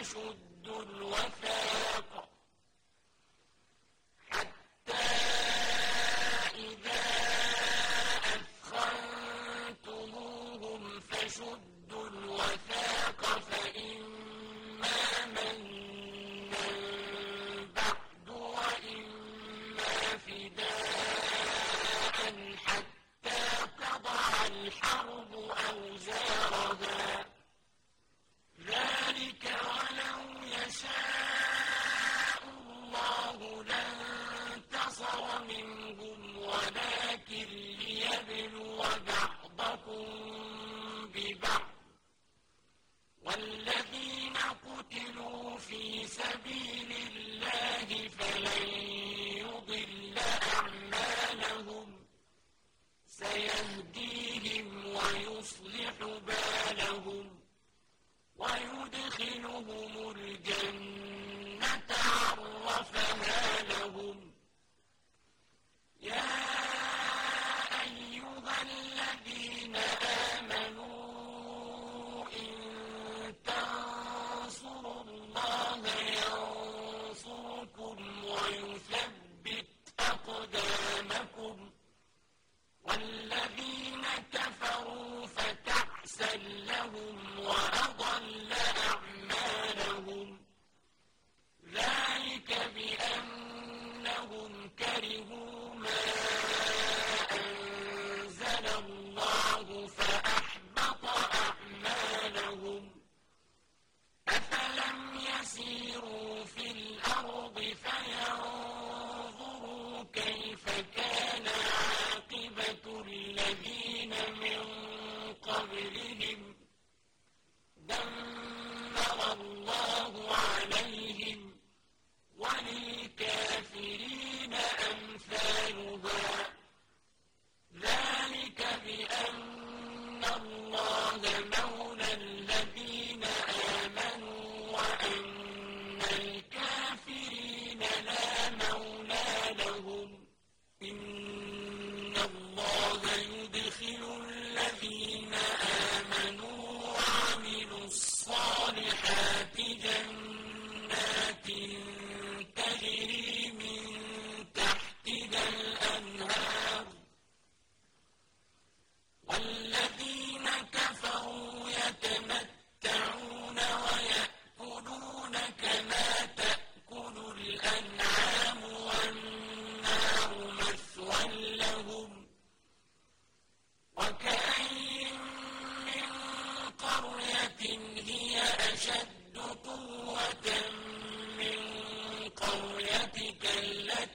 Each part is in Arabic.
أشد الوفاء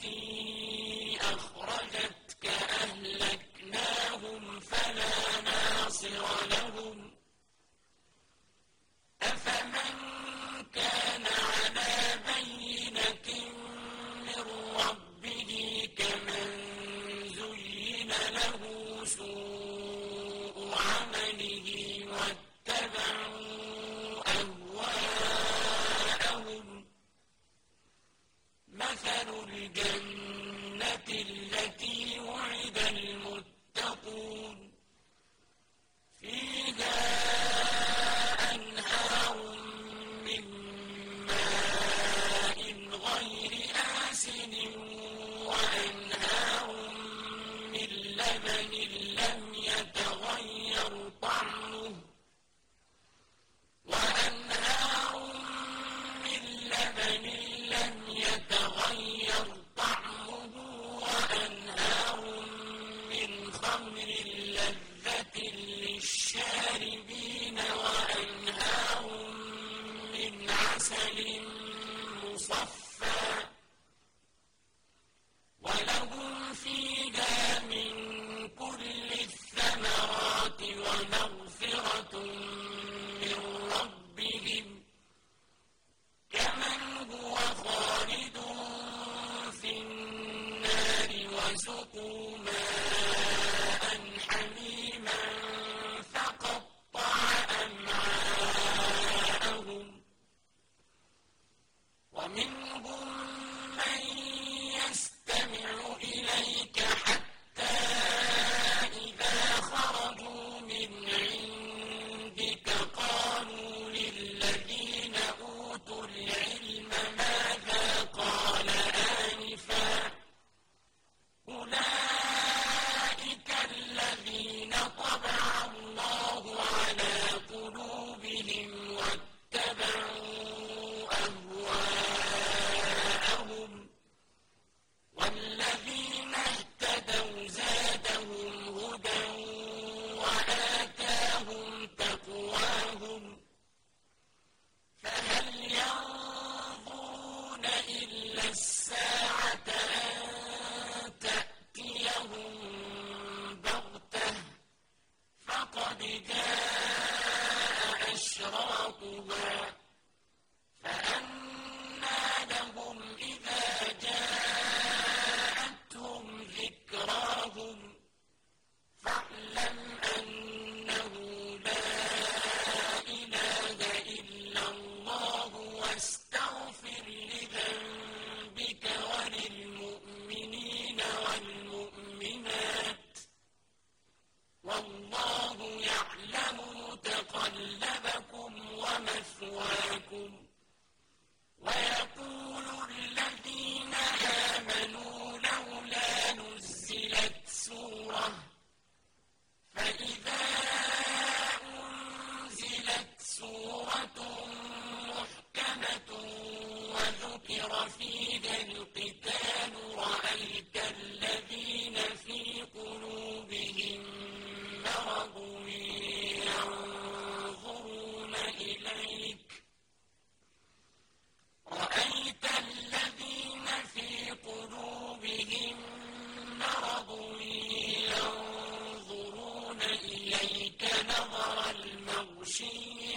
متين ومنهم من إليه ظهر القتال رأيت الذين في قلوبهم مرض ينظرون إليك. رأيت الذين في قلوبهم مرض ينظرون إليك نظر المغشي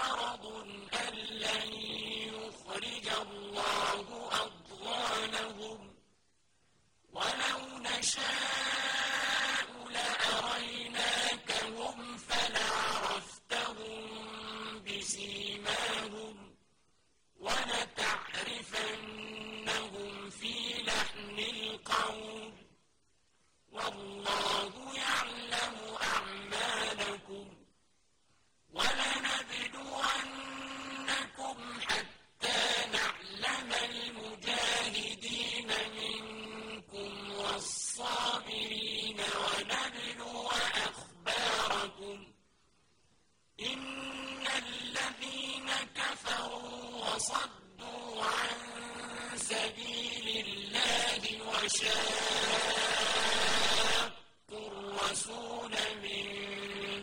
مرض أن لن يخرج الله أضغانهم ولو نشاء الله وشاقوا الرسول من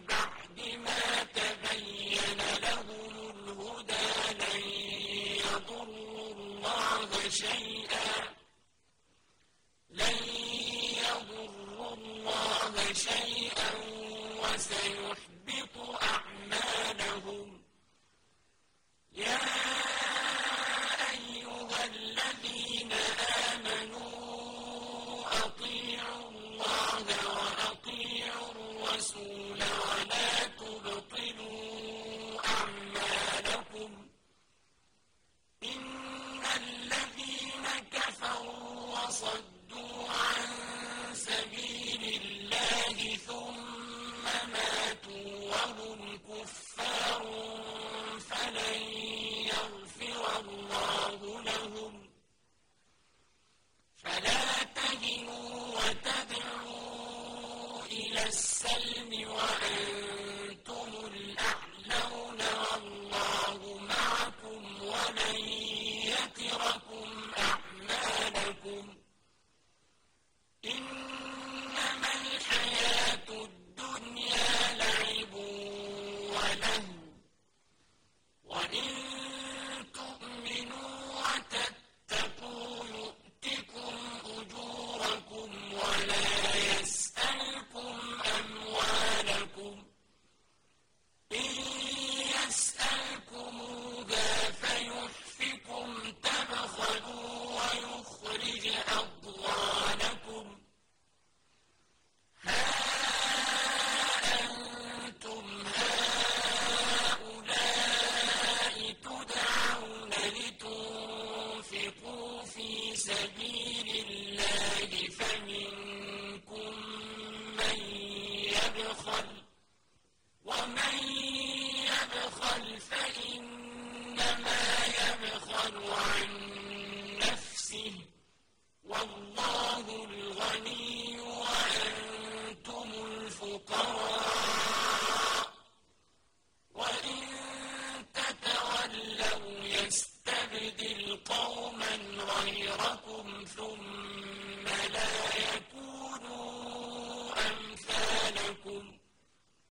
بعد ما تبين لهم الهدى لن يضروا الله